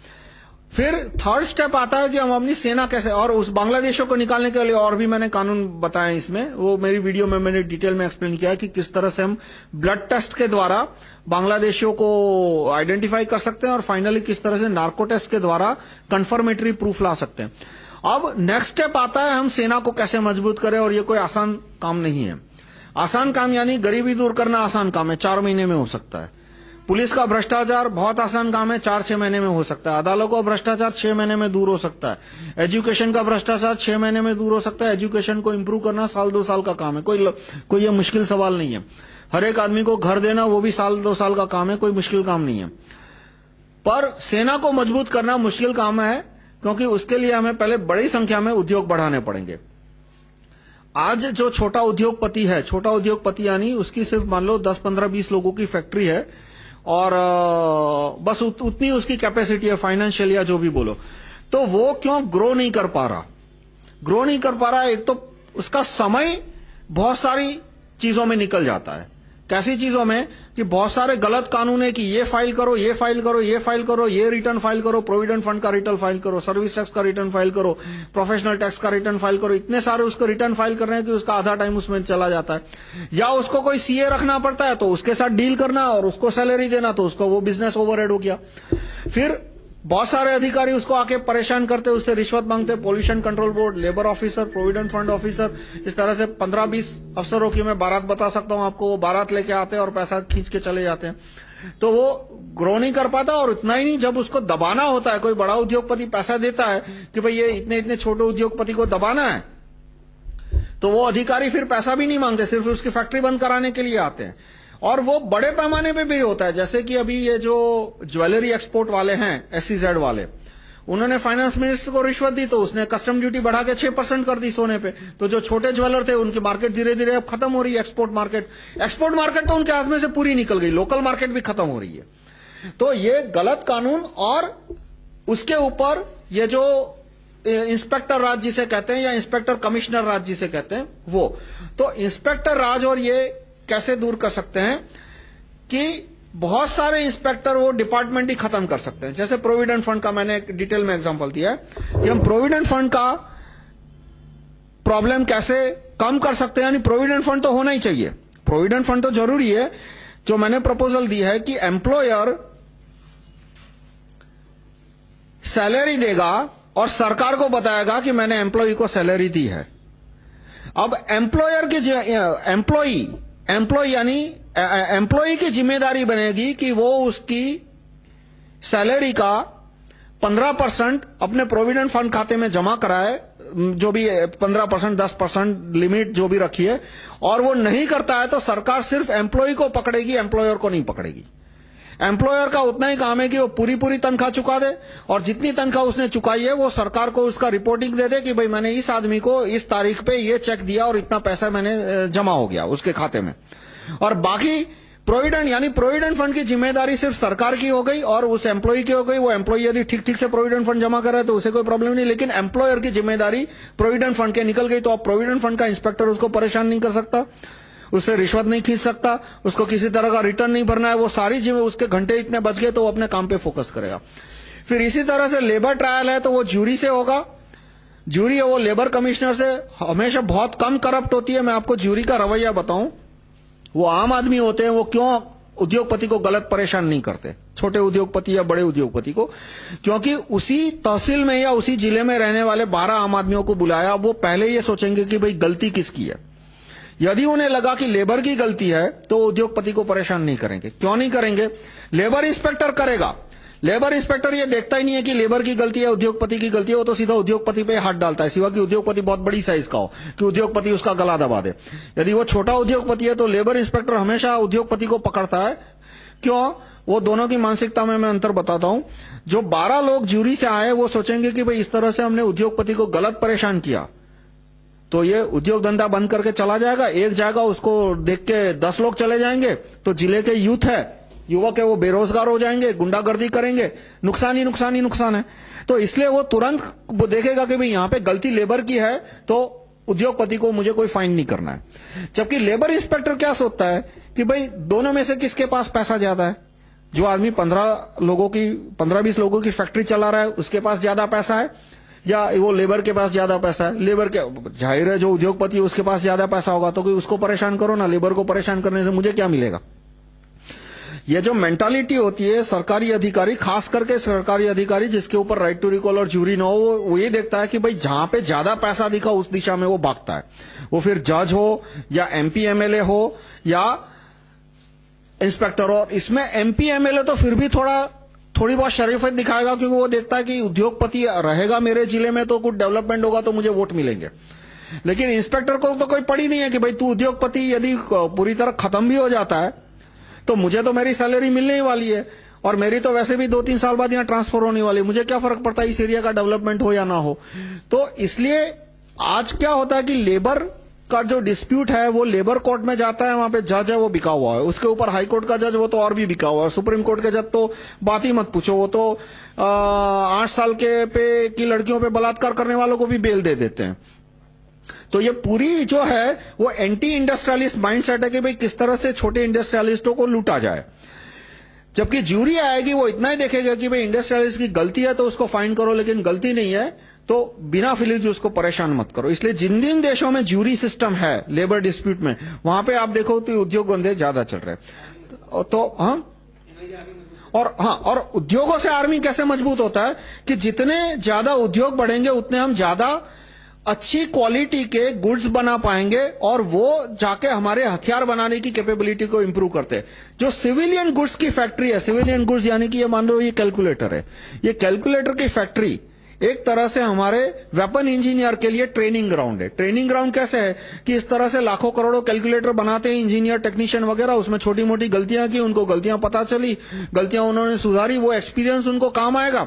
S1: फिर थर्ड स्टेप आता है कि हम अपनी सेना कैसे और उस बांग्लादेशों को निकालने के लिए और भी मैंने कानून बताए इसमें। वो मेरी वीडियो में मैंने डिटेल में एक्सप्लेन किया है कि किस तरह से हम ब्लड टेस्ट के द्वारा बांग्लादेशियों को आइडेंटिफाई कर सकते हैं और फाइनली किस तरह से नार्को टेस्ट के द्वारा कंफर्मेटरी प्रूफ ला सकते हैं। अब नेक्स्ट स्टेप आता है हम सेना को कैसे मज़बूत करें और ये कोई आसान काम नहीं है। आसान काम यानी गरीबी दूर करना आसान काम है, चार महीने में हो सकता है। पुलिस का भ्रष्टाचार बहुत आसान काम है चार छह महीने में हो सकता है। अदालतों का भ्रष्टाचार छह महीने में दूर हो सकता है। एजुकेशन का भ्रष्टाचार छह महीने में दूर हो सकता है। एजुकेशन को इम्प्रूव करना साल दो साल का काम है। कोई कोई ये मुश्किल सवाल नहीं है। हर एक आदमी को घर देना वो भी साल दो साल का काम है। कोई मुश्किल काम नहीं है। पर सेना को मज़बूत करना मुश्किल काम है क्योंकि उसके लिए हमें पहले बड़ी संख्या में उद्योग बढ़ाने पड़ेंगे। आज जो छोटा उद्योगपति है छोटा उद्योगपति यानी उसकी सिर्फ़ मान लो 10, 15, 20 लोगों की फैक्ट्री है और बस उत, उतनी उसकी कैपेसिटी है फाइनेंशियल या जो भी बोलो। तो वो क्यों ग्रो नहीं कर पा रहा? ग्रो नहीं कर पा रहा एक तो उसका समय बहुत सारी चीज़ों में निकल जाता है। कैसी चीज़ों में कि बहुत सारे गलत कानून है कि ये फ़ाइल करो, ये फ़ाइल करो, ये फ़ाइल करो, ये रिटर्न फ़ाइल करो प्रोविडेंट फंड का रिटर्न फ़ाइल करो सर्विस टैक्स का रिटर्न फ़ाइल करो प्रोफेशनल टैक्स का रिटर्न फ़ाइल करो, इतने सारे उसको रिटर्न फ़ाइल कर रहे हैं कि उसका आधा टाइम उसमें चला जाता है। या उसको कोई सीए रखना पड़ता है तो उसके साथ डील करना और उसको सैलरी देना तो उसको वो बिज़नेस ओवरहेड हो गया। फिर बहुत सारे अधिकारी उसको आके परेशान करते, उससे रिश्वत मांगते pollution control board labour officer provident fund officer इस तरह से 15-20 अफसरों की मैं बारात बता सकता हूँ आपको, वो बारात लेके आते हैं और पैसा खींच के चले जाते हैं। तो वो ग्रो नहीं कर पाता और इतना ही नहीं, जब उसको दबाना होता है, कोई बड़ा उद्योगपति पैसा देता है कि भाई ये इतने इतने छोटे उद्योगपति को दबाना है तो वो अधिकारी फिर पैसा भी नहीं मांगते, सिर्फ़ उसकी फैक्ट्री बंद कराने के लिए आते हैं। और वो बड़े पैमाने पे भी होता है। जैसे कि अभी ये जो ज्वेलरी एक्सपोर्ट वाले हैं एससीजेड वाले, उन्होंने फाइनेंस मिनिस्टर को रिश्वत दी तो उसने कस्टम ड्यूटी बढ़ा के 6 परसेंट कर दी सोने पे। तो जो छोटे ज्वेलर थे, उनकी मार्केट धीरे धीरे अब खत्म हो रही है एक्सपोर्ट मार्केट एक्सपोर्ट मार्केट तो उनके हाथ में से पूरी निकल गई लोकल मार्केट भी खत्म हो रही है। तो ये गलत कानून और उसके ऊपर ये जो इंस्पेक्टर राज जिसे कहते हैं या इंस्पेक्टर कमिश्नर राज जिसे कहते हैं, वो। तो इंस्पेक्टर राज और ये कैसे दूर कर सकते हैं कि बहुत सारे इंस्पेक्टर वो डिपार्टमेंट ही खत्म कर सकते हैं। जैसे प्रोविडेंट फंड का मैंने डिटेल में एग्जांपल दिया है कि हम प्रोविडेंट फंड का प्रॉब्लम कैसे कम कर सकते हैं, यानी प्रोविडेंट फंड तो होना ही चाहिए। प्रोविडेंट फंड तो ज़रूरी है। जो मैंने प्रपोजल दी है कि एम्प्लॉयर सैलरी देगा और सरकार को बताएगा कि मैंने एम्प्लॉय को सैलरी दी है। अब एम्प्लॉयर के एम्प्लॉय एम्प्लॉय यानी एम्प्लॉय की ज़िम्मेदारी बनेगी कि वो उसकी सैलरी का 15 परसेंट अपने प्रोविडेंट फंड खाते में जमा कराए जो भी 15 परसेंट 10 परसेंट लिमिट जो भी रखी है, और वो नहीं करता है तो सरकार सिर्फ़ एम्प्लॉय को पकड़ेगी एम्प्लॉयर को नहीं पकड़ेगी। एम्प्लॉयर का उतना ही काम है कि वो पूरी पूरी तनख्वाह चुका दे और जितनी तनख्वाह उसने चुकाई है, वो सरकार को उसका रिपोर्टिंग दे दे कि भाई मैंने इस आदमी को इस तारीख पे ये चेक दिया और इतना पैसा मैंने जमा हो गया उसके खाते में। और बाकी प्रोविडेंट यानी प्रोविडेंट फंड की ज़िम्मेदारी सिर्फ़ सरकार की हो गई और उस एम्प्लॉय की हो गई। वो एम्प्लॉय यदि ठीक ठीक से प्रोविडेंट फंड जमा कर तो उसे कोई प्रॉब्लम नहीं, लेकिन एम्प्लॉयर की ज़िम्मेदारी प्रोविडेंट फंड के निकल गई तो अब प्रोविडेंट फंड का इंस्पेक्टर उसको परेशान नहीं कर सकता। उससे रिश्वत नहीं खींच सकता, उसको किसी तरह का रिटर्न नहीं भरना है, वो सारी जिम्मे उसके घंटे इतने बच गए तो वो अपने काम पे फोकस करेगा। फिर इसी तरह से लेबर ट्रायल है तो वो ज्यूरी से होगा। ज्यूरी है वो लेबर कमिश्नर से, हमेशा बहुत कम करप्ट होती है, मैं आपको ज्यूरी का रवैया बताऊँ। वो आम आदमी होते हैं, वो क्यों उद्योगपति को गलत परेशान नहीं करते? छोटे उद्योगपति या बड़े उद्योगपति को। क्योंकि उसी तहसील में या उसी ज़िले में रहने वाले 12 आम आदमियों को बुलाया वो पहले ये सोचेंगे कि भाई गलती किसकी है? यदि उन्हें लगा कि लेबर की गलती है तो उद्योगपति को परेशान नहीं करेंगे। क्यों नहीं करेंगे? लेबर इंस्पेक्टर करेगा। लेबर इंस्पेक्टर ये देखता ही नहीं है कि लेबर की गलती है, उद्योगपति की गलती है, वो तो सीधा उद्योगपति पे हाथ डालता है। सिवा कि उद्योगपति बहुत बड़ी साइज़ का हो, कि उद्योगपति उसका गला दबा दे। यदि वो छोटा उद्योगपति है तो लेबर इंस्पेक्टर हमेशा उद्योगपति को पकड़ता है। क्यों? वो दोनों की मानसिकता में मैं अंतर बताता हूँ। जो 12 लोग ज्यूरी से आए, वो सोचेंगे कि भाई इस तरह से हमने उद्योगपति को गलत परेशान किया। तो ये उद्योग धंधा बंद करके चला जाएगा। एक जाएगा उसको देख के दस लोग चले जाएँगे तो ज़िले के यूथ है, युवक है, वो बेरोजगार हो जाएँगे, गुंडागर्दी करेंगे। नुकसान ही नुकसान ही नुकसान है। तो इसलिए वो तुरंत वो देखेगा कि भाई यहाँ पे गलती लेबर की है तो उद्योगपति को मुझे कोई फाइन नहीं करना है। जबकि लेबर इंस्पेक्टर क्या सोचता है कि भाई दोनों में से किसके पास पैसा ज़्यादा है? जो आदमी पंद्रह लोगों की, पंद्रह बीस लोगों की फैक्ट्री चला रहा है, उसके पास ज़्यादा पैसा है। या वो लेबर के पास ज़्यादा पैसा है। लेबर के ज़ाहिर है, जो उद्योगपति उसके पास ज़्यादा पैसा होगा तो कोई उसको परेशान करो ना। लेबर को परेशान करने से मुझे क्या मिलेगा? ये जो मेंटालिटी होती है, सरकारी अधिकारी, खास करके सरकारी अधिकारी, जिसके ऊपर राइट टू रिकॉल और ज्यूरी ना हो, वो ये देखता है कि भाई, जहाँ पे ज़्यादा पैसा दिखा, उस दिशा में वो भागता है। वो फिर जज हो, या एमपी एमएलए हो, या इंस्पेक्टर हो। इसमें एमपी एमएलए तो फिर भी थोड़ा थोड़ी बहुत शरीफत दिखाएगा, क्योंकि वो देखता है कि उद्योगपति रहेगा मेरे ज़िले में तो कुछ डेवलपमेंट होगा तो मुझे वोट मिलेंगे। लेकिन इंस्पेक्टर को तो कोई पड़ी नहीं है कि भाई तू उद्योगपति, यदि पूरी तरह खत्म भी हो जाता है तो मुझे तो मेरी सैलरी मिलने ही वाली है, और मेरी तो वैसे भी दो तीन साल बाद यहाँ ट्रांसफ़र होने वाली मुझे क्या फ़र्क पड़ता है इस एरिया का डेवलपमेंट हो या ना हो? तो इसलिए आज क्या होता है कि लेबर का जो डिस्प्यूट है, वो लेबर कोर्ट में जाता है, वहाँ पे जज है, वो बिका हुआ है। उसके ऊपर हाई कोर्ट का जज वो तो और भी बिका हुआ है। सुप्रीम कोर्ट के जज तो बात ही मत पूछो, वो तो आठ साल के पे की लड़कियों पे बलात्कार करने वालों को भी बेल दे देते हैं। तो ये पूरी जो है, वो एंटी इंडस्ट्रियलिस्ट माइंडसेट है कि भाई किस तरह से छोटे इंडस्ट्रियलिस्टों को लूटा जाए। जबकि ज्यूरी आएगी, वो इतना ही देखेगा कि भाई इंडस्ट्रियलिस्ट की गलती है तो उसको फाइन करो, लेकिन गलती नहीं है। तो बिना फिलिज उसको परेशान मत करो। इसलिए जिन जिन देशों में ज्यूरी सिस्टम है लेबर डिस्प्यूट में, वहाँ पे आप देखो तो उद्योग धंधे ज़्यादा चल रहे हैं। तो हाँ? और हाँ और उद्योगों से आर्मी कैसे मज़बूत होता है कि जितने ज़्यादा उद्योग बढ़ेंगे, उतने हम ज़्यादा अच्छी क्वालिटी के गुड्स बना पाएँगे और वो जाके हमारे हथियार बनाने की कैपेबिलिटी को इंप्रूव करते हैं। जो सिविलियन गुड्स की फैक्ट्री है सिविलियन गुड्स यानी कि ये मान लो ये कैलकुलेटर है। ये कैलकुलेटर की फैक्ट्री एक तरह से हमारे वेपन इंजीनियर के लिए ट्रेनिंग ग्राउंड है। ट्रेनिंग ग्राउंड कैसे है? कि इस तरह से लाखों करोड़ों कैलकुलेटर बनाते हैं इंजीनियर टेक्नीशियन वगैरह, उसमें छोटी मोटी गलतियाँ की, उनको गलतियाँ पता चली, गलतियाँ उन्होंने सुधारी, वो एक्सपीरियंस उनको काम आएगा।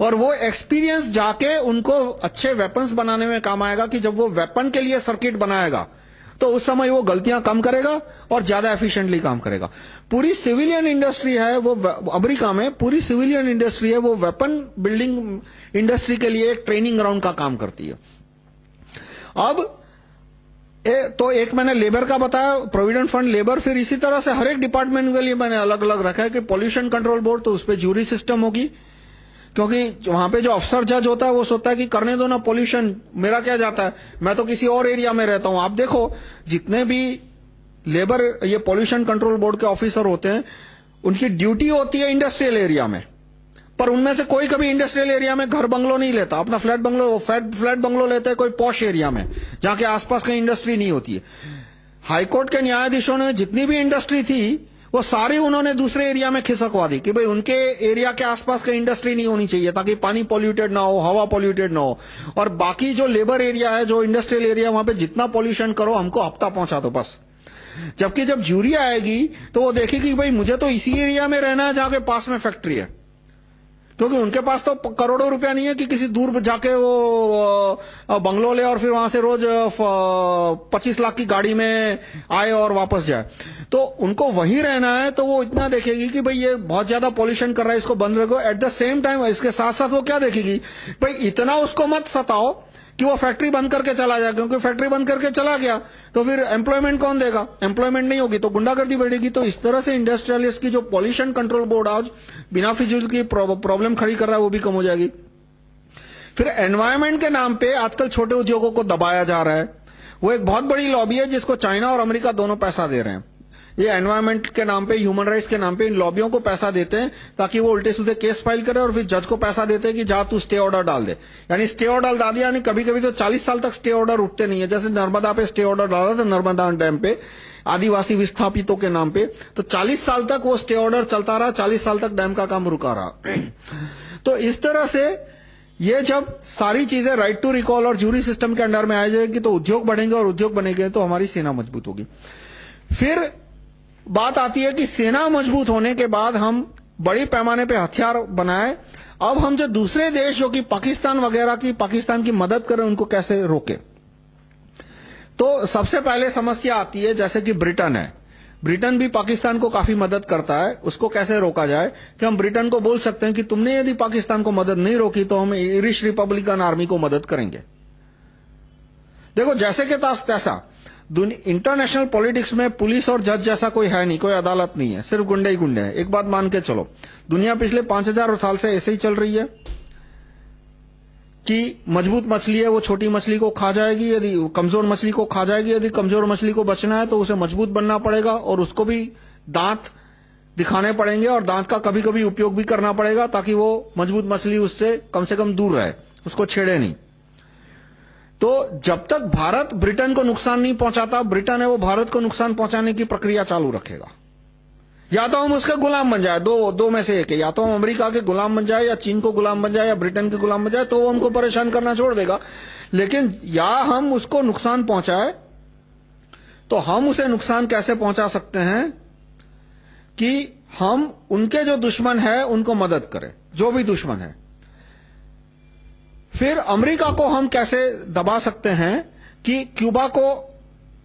S1: और वो एक्सपीरियंस जाके उनको अच्छे वेपन्स बनाने में काम आएगा कि जब वो वेपन के लिए सर्किट बनाएगा तो उस समय वो गलतियाँ कम करेगा और ज़्यादा एफिशिएंटली काम करेगा। पूरी सिविलियन इंडस्ट्री है वो अमेरिका में पूरी सिविलियन इंडस्ट्री है वो वेपन बिल्डिंग इंडस्ट्री के लिए एक ट्रेनिंग ग्राउंड का काम करती है। अब ए, तो एक मैंने लेबर का बताया प्रोविडेंट फंड लेबर फिर इसी तरह से हर एक डिपार्टमेंट के लिए मैंने अलग अलग रखा है कि पॉल्यूशन कंट्रोल बोर्ड तो उस पर जूरी सिस्टम होगी। क्योंकि वहाँ पे जो अफसर जज होता है वो सोचता है कि करने दो ना पोल्यूशन मेरा क्या जाता है? मैं तो किसी और एरिया में रहता हूँ। आप देखो जितने भी लेबर, ये पोल्यूशन कंट्रोल बोर्ड के ऑफिसर होते हैं, उनकी ड्यूटी होती है इंडस्ट्रियल एरिया में। पर उनमें से कोई कभी इंडस्ट्रियल एरिया में घर बंगलो नहीं लेता। अपना flat bungalow flat flat bungalow लेते हैं, कोई पॉश एरिया में, जहाँ के आसपास कहीं इंडस्ट्री नहीं होती है। हाईकोर्ट के न्यायाधीशों ने जितनी भी इंडस्ट्री थी, वो सारी उन्होंने दूसरे एरिया में खिसकवा दी कि भाई उनके एरिया के आसपास कहीं इंडस्ट्री नहीं होनी चाहिए, ताकि पानी पॉल्यूटेड ना हो, हवा पॉल्यूटेड ना हो। और बाकी जो लेबर एरिया है, जो इंडस्ट्रियल एरिया वहाँ पे जितना पॉल्यूशन करो, हमको हफ़्ता पहुँचा दो, बस। जबकि जब जूरी आएगी तो वो देखेगी भाई मुझे तो इसी एरिया में रहना है जहाँ के पास में फैक्ट्री है। क्योंकि उनके पास तो करोड़ों रुपया नहीं है कि किसी दूर जाके वो बंगलो ले और फिर वहाँ से रोज पच्चीस लाख की गाड़ी में आए और वापस जाए। तो उनको वही रहना है तो वो इतना देखेगी कि भाई ये बहुत ज़्यादा पॉल्यूशन कर रहा है, इसको बंद रखो। एट द सेम टाइम इसके साथ साथ वो क्या देखेगी? भाई इतना उसको मत सताओ कि वो फैक्ट्री बंद करके चला जाए क्योंकि फैक्ट्री बंद करके चला गया तो फिर एम्प्लॉयमेंट कौन देगा? एम्प्लॉयमेंट नहीं होगी तो गुंडागर्दी बढ़ेगी। तो इस तरह से इंडस्ट्रियलिस्ट की जो पॉल्यूशन कंट्रोल बोर्ड आज बिना फिजूल की प्रॉब्लम खड़ी कर रहा है, वो भी कम हो जाएगी। फिर एनवायरमेंट के नाम पे आजकल छोटे उद्योगों को दबाया जा रहा है। वो एक बहुत बड़ी लॉबी है जिसको चाइना और अमेरिका दोनों पैसा दे रहे हैं। ये एनवायरमेंट के नाम पे ह्यूमन राइट्स के नाम पे इन लॉबियों को पैसा देते हैं ताकि वो उल्टे सीधे केस फ़ाइल करे और फिर जज को पैसा देते हैं कि जा तू स्टे ऑर्डर डाल दे। यानी स्टे ऑर्डर डाल दिया, यानी कभी कभी तो 40 साल तक स्टे ऑर्डर उठते नहीं है। जैसे नर्मदा पे स्टे ऑर्डर डाला था, नर्मदा डैम पे, आदिवासी विस्थापितों के नाम पे तो 40 साल तक वो स्टे ऑर्डर चलता रहा 40 साल तक डैम का काम रुका रहा। तो इस तरह से ये जब सारी चीज़ें राइट टू रिकॉल और जूरी सिस्टम के अंडर में आ जाएगी तो उद्योग बढ़ेंगे और उद्योग बनेंगे तो हमारी सेना मज़बूत होगी। फिर बात आती है कि सेना मज़बूत होने के बाद हम बड़ी पैमाने पे हथियार बनाए। अब हम जो दूसरे देश जो कि पाकिस्तान वगैरह की, पाकिस्तान की मदद करें, उनको कैसे रोके? तो सबसे पहले समस्या आती है, जैसे कि ब्रिटेन है। ब्रिटेन भी पाकिस्तान को काफ़ी मदद करता है। उसको कैसे रोका जाए? कि हम ब्रिटेन को बोल सकते हैं कि तुमने यदि पाकिस्तान को मदद नहीं रोकी तो हम इरिश रिपब्लिकन आर्मी को मदद करेंगे। देखो, जैसे के तास तैसा इंटरनेशनल पॉलिटिक्स में पुलिस और जज जैसा कोई है नहीं, कोई अदालत नहीं है, सिर्फ़ गुंडे ही गुंडे हैं। एक बात मान के चलो, दुनिया पिछले पाँच हज़ार साल से ऐसे ही चल रही है कि मज़बूत मछली है, वो छोटी मछली को खा जाएगी, यदि कमज़ोर मछली को खा जाएगी, यदि कमज़ोर मछली को बचना है तो उसे मज़बूत बनना पड़ेगा और उसको भी दांत दिखाने पड़ेंगे और दांत का कभी कभी उपयोग भी करना पड़ेगा ताकि वो मज़बूत मछली उससे कम से कम दूर रहे, उसको छेड़े नहीं। तो जब तक भारत ब्रिटेन को नुकसान नहीं पहुंचाता, ब्रिटेन है वो भारत को नुकसान पहुँचाने की प्रक्रिया चालू रखेगा। या तो हम उसके गुलाम बन जाए, दो दो में से एक है। या तो हम अमेरिका के गुलाम बन जाए, या चीन को गुलाम बन जाए, या ब्रिटेन के गुलाम बन जाए तो वो हमको परेशान करना छोड़ देगा। लेकिन या हम उसको नुकसान पहुँचाए तो हम उसे नुकसान कैसे पहुँचा सकते हैं कि हम उनके जो दुश्मन है, उनको मदद करें, जो भी दुश्मन है। फिर अमेरिका को हम कैसे दबा सकते हैं कि क्यूबा को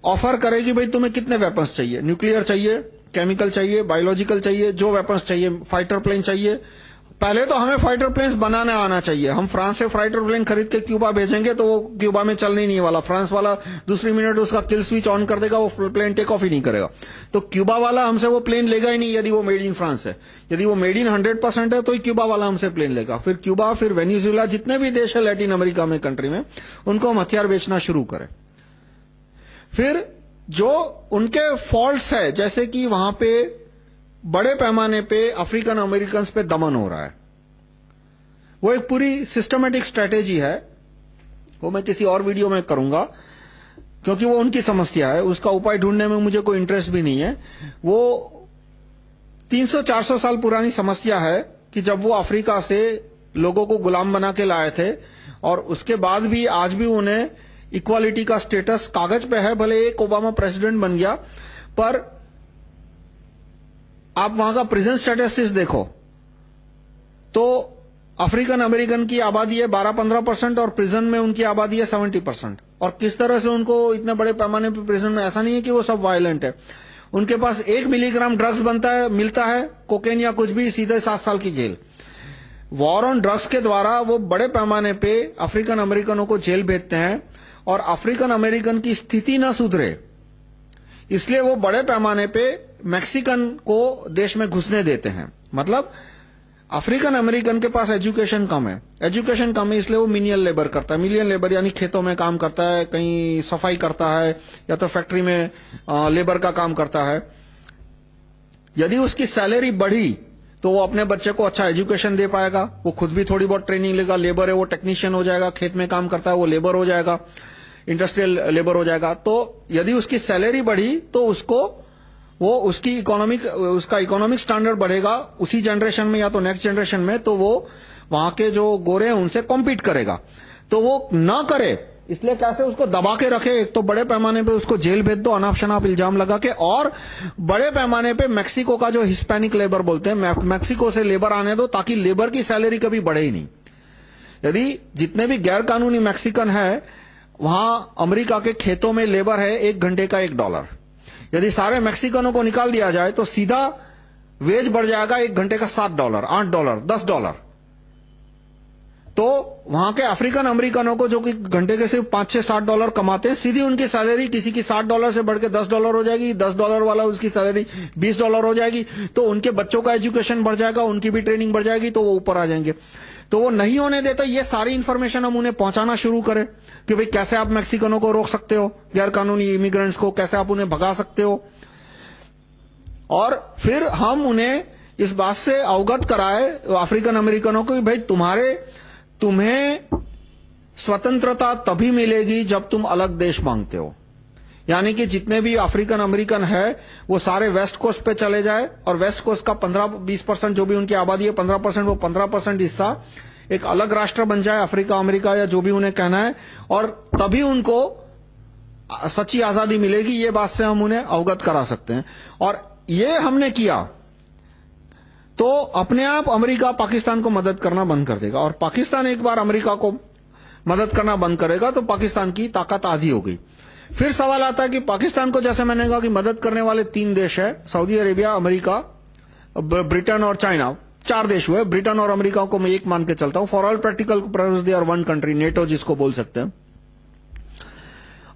S1: ऑफ़र करे कि भाई तुम्हें कितने वेपन्स चाहिए? न्यूक्लियर चाहिए केमिकल चाहिए बायोलॉजिकल चाहिए, जो वेपन्स चाहिए फाइटर प्लेन चाहिए। पहले तो हमें फाइटर प्लेन बनाने आना चाहिए। हम फ्रांस से फाइटर प्लेन खरीद के क्यूबा भेजेंगे तो वो क्यूबा में चलने नहीं वाला। फ्रांस वाला दूसरी मिनट उसका किल स्विच ऑन कर देगा, वो प्लेन टेक ऑफ़ ही नहीं करेगा। तो क्यूबा वाला हमसे वो प्लेन लेगा ही नहीं यदि वो मेड इन फ्रांस है। यदि वो मेड इन हंड्रेड परसेंट है तो क्यूबा वाला हमसे प्लेन लेगा। फिर क्यूबा, फिर वेनिजुला जितने भी देश है लैटिन अमेरिका में कंट्री में, उनको हम हथियार बेचना शुरू करें। फिर जो उनके फॉल्ट है, जैसे कि वहाँ पे बड़े पैमाने पे अफ्रीकन अमेरिकन पे दमन हो रहा है। वो एक पूरी सिस्टमेटिक स्ट्रेटेजी है। वो मैं किसी और वीडियो में करूँगा, क्योंकि वो उनकी समस्या है। उसका उपाय ढूँढने में मुझे कोई इंटरेस्ट भी नहीं है। वो 300-400 साल पुरानी समस्या है कि जब वो अफ्रीका से लोगों को गुलाम बना के लाए थे, और उसके बाद भी आज भी उन्हें इक्वालिटी का स्टेटस कागज़ पे है, भले एक ओबामा प्रेसिडेंट बन गया, पर आप वहाँ का प्रेजेंट स्टेटस देखो। तो अफ्रीकन अमेरिकन की आबादी है 12-15 परसेंट और प्रिजन में उनकी आबादी है 70 परसेंट। और किस तरह से उनको इतने बड़े पैमाने पर प्रिजन में, ऐसा नहीं है कि वो सब वायलेंट है। उनके पास एक मिलीग्राम ड्रग्स बनता है, मिलता है कोकेन या कुछ भी, सीधे सात साल की जेल। वॉर ऑन ड्रग्स के द्वारा वो बड़े पैमाने पे अफ्रीकन अमेरिकनों को जेल भेजते हैं और अफ्रीकन अमेरिकन की स्थिति न सुधरे। इसलिए वो बड़े पैमाने पे मैक्सिकन को देश में घुसने देते हैं। मतलब अफ्रीकन अमेरिकन के पास एजुकेशन कम है। एजुकेशन कम है इसलिए वो मिनियल लेबर करता है। मिलियन लेबर यानी खेतों में काम करता है, कहीं सफ़ाई करता है, या तो फैक्ट्री में लेबर का काम करता है। यदि उसकी सैलरी बढ़ी तो वो अपने बच्चे को अच्छा एजुकेशन दे पाएगा। वो खुद भी थोड़ी बहुत ट्रेनिंग लेगा, लेबर है, वो टेक्नीशियन हो जाएगा, खेत में काम करता है, वो लेबर हो जाएगा। इंडस्ट्रियल लेबर हो जाएगा। तो यदि उसकी सैलरी बढ़ी तो उसको, वो उसकी इकोनॉमिक उसका इकोनॉमिक स्टैंडर्ड बढ़ेगा उसी जनरेशन में या तो नेक्स्ट जनरेशन में तो वो वहाँ के जो गोरे हैं, उनसे कॉम्पीट करेगा। तो वो ना करे, इसलिए कैसे उसको दबा के रखे, एक तो बड़े पैमाने पे उसको जेल भेज दो अनाप शनाप इल्ज़ाम लगा के, और बड़े पैमाने पे मैक्सिको का जो हिस्पैनिक लेबर बोलते हैं मैक्सिको से लेबर आने दो, ताकि लेबर की सैलरी कभी बढ़े ही नहीं। यदि जितने भी गैर कानूनी मैक्सिकन है वहाँ अमेरिका के खेतों में लेबर है एक घंटे का एक डॉलर। यदि सारे मैक्सिकनों को निकाल दिया जाए तो सीधा वेज बढ़ जाएगा एक घंटे का सात डॉलर, आठ डॉलर, दस डॉलर। तो वहाँ के अफ्रीकन अमेरिकनों को जो कि घंटे के सिर्फ़ पाँच, छह, सात डॉलर कमाते हैं, सीधी उनकी सैलरी किसी की सात डॉलर से बढ़ के दस डॉलर हो जाएगी, दस डॉलर वाला उसकी सैलरी बीस डॉलर हो जाएगी तो उनके बच्चों का एजुकेशन बढ़ जाएगा, उनकी भी ट्रेनिंग बढ़ जाएगी तो वो ऊपर आ जाएँगे। तो वो नहीं होने देते, ये सारी इंफॉर्मेशन हम उन्हें पहुंचाना शुरू करें। कि भाई कैसे आप मैक्सिकनों को रोक सकते हो? गैर कानूनी इमिग्रेंट्स को कैसे आप उन्हें भगा सकते हो? और फिर हम उन्हें इस बात से अवगत कराए, अफ्रीकन अमेरिकनों को भाई तुम्हारे, तुम्हें स्वतंत्रता तभी मिलेगी जब तुम अलग देश मांगते हो। यानी कि जितने भी अफ्रीकन अमेरिकन है, वो सारे वेस्ट कोस्ट पे चले जाए और वेस्ट कोस्ट का 15-20 परसेंट जो भी उनकी आबादी है 15 परसेंट, वो 15 परसेंट हिस्सा एक अलग राष्ट्र बन जाए, अफ्रीका, अमेरिका या जो भी उन्हें कहना है, और तभी उनको सच्ची आज़ादी मिलेगी, ये बात से हम उन्हें अवगत करा सकते हैं। और ये हमने किया तो अपने आप अमेरिका पाकिस्तान को मदद करना बंद कर देगा। और पाकिस्तान एक बार अमेरिका को मदद करना बंद करेगा तो पाकिस्तान की ताकत आधी हो गई फिर सवाल आता है कि पाकिस्तान को, जैसे मैंने कहा कि मदद करने वाले तीन देश है, सऊदी अरेबिया, अमेरिका, ब्रिटेन और चाइना। चार देश हुए ब्रिटेन और अमेरिका को मैं एक मान के चलता हूँ। For all practical purpose they are one country NATO जिसको बोल सकते हैं।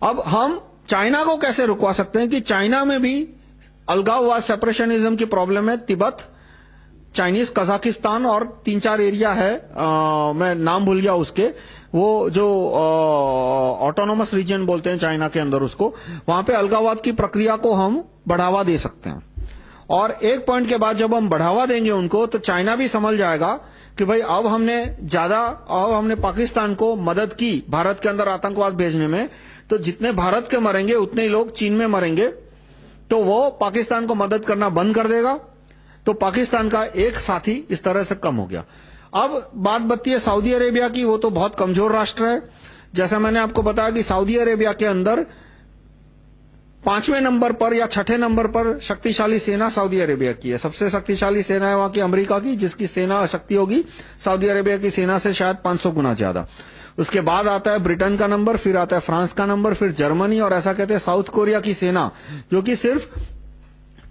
S1: अब हम चाइना को कैसे रुकवा सकते हैं कि चाइना में भी अलगाववाद सेपरेशनिज्म की प्रॉब्लम है? तिब्बत चाइनीज़ कजाकिस्तान और तीन चार एरिया है। आ, मैं नाम भूल गया उसके। वो जो ऑटोनोमस रीजन बोलते हैं चाइना के अंदर उसको वहाँ पे अलगाववाद की प्रक्रिया को हम बढ़ावा दे सकते हैं। और एक पॉइंट के बाद जब हम बढ़ावा देंगे उनको तो चाइना भी समझ जाएगा कि भाई अब हमने ज़्यादा, अब हमने पाकिस्तान को मदद की भारत के अंदर आतंकवाद भेजने में तो जितने भारत के मरेंगे, उतने ही लोग चीन में मरेंगे तो वो पाकिस्तान को मदद करना बंद कर देगा। तो पाकिस्तान का एक साथी इस तरह से कम हो गया। अब बात बत्ती है सऊदी अरेबिया की, वो तो बहुत कमज़ोर राष्ट्र है। जैसा मैंने आपको बताया कि सऊदी अरेबिया के अंदर पाँचवें नंबर पर या छठे नंबर पर शक्तिशाली सेना सऊदी अरेबिया की है। सबसे शक्तिशाली सेना है वहाँ की अमेरिका की, जिसकी सेना शक्ति होगी। सऊदी अरेबिया की सेना से शायद 500 गुना ज़्यादा। उसके बाद आता है ब्रिटेन का नंबर, फिर आता है फ्रांस का नंबर, फिर जर्मनी, और ऐसा कहते हैं साउथ कोरिया की सेना, जो कि सिर्फ़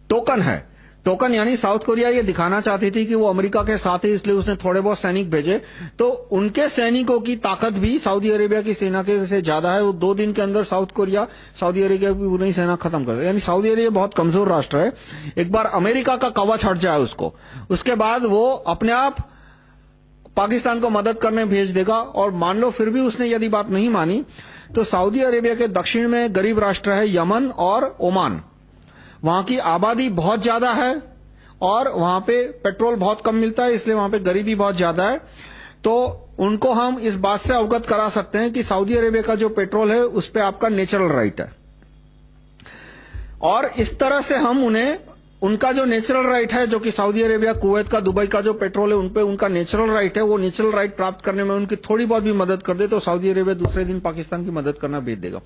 S1: टोकन है। टोकन यानी साउथ कोरिया ये दिखाना चाहती थी कि वो अमेरिका के साथ ही, इसलिए उसने थोड़े बहुत सैनिक भेजे। तो उनके सैनिकों की ताकत भी सऊदी अरेबिया की सेना के से ज़्यादा है। वो दो दिन के अंदर साउथ कोरिया, सऊदी अरेबिया की पूरी सेना खत्म कर यानी सऊदी अरेबिया बहुत कमज़ोर राष्ट्र है। एक बार अमेरिका का कवच हट जाए उसको। उसके बाद वो अपने आप पाकिस्तान को मदद करने भेज देगा। और मान लो फिर भी उसने यदि बात नहीं मानी तो सऊदी अरेबिया के दक्षिण में गरीब राष्ट्र है यमन और ओमान। वहाँ की आबादी बहुत ज़्यादा है और वहाँ पे पेट्रोल बहुत कम मिलता है, इसलिए वहाँ पे गरीबी बहुत ज़्यादा है। तो उनको हम इस बात से अवगत करा सकते हैं कि सऊदी अरेबिया का जो पेट्रोल है, उस पर आपका नेचुरल राइट है। और इस तरह से हम उन्हें, उनका जो नेचुरल राइट है, जो कि सऊदी अरेबिया, कुवैत का, दुबई का जो पेट्रोल है, उन पे उनका नेचुरल राइट है, वो नेचुरल राइट प्राप्त करने में उनकी थोड़ी बहुत भी मदद कर दे तो सऊदी अरेबिया दूसरे दिन पाकिस्तान की मदद करना भेज देगा।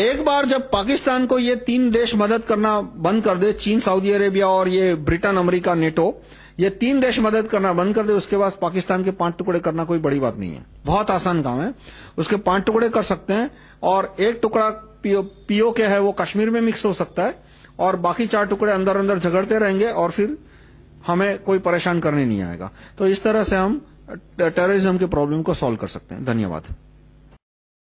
S1: एक बार जब पाकिस्तान को ये तीन देश मदद करना बंद कर दे चीन सऊदी अरेबिया और ये ब्रिटेन अमेरिका नेटो ये तीन देश मदद करना बंद कर दे उसके बाद पाकिस्तान के पाँच टुकड़े करना कोई बड़ी बात नहीं है। बहुत आसान काम है। उसके पाँच टुकड़े कर सकते हैं और एक टुकड़ा पीओ, के है वो कश्मीर में मिक्स हो सकता है और बाकी चार टुकड़े अंदर अंदर झगड़ते रहेंगे और फिर हमें कोई परेशान करने नहीं आएगा। तो इस तरह से हम टेररिज्म के प्रॉब्लम को सॉल्व कर सकते हैं। धन्यवाद।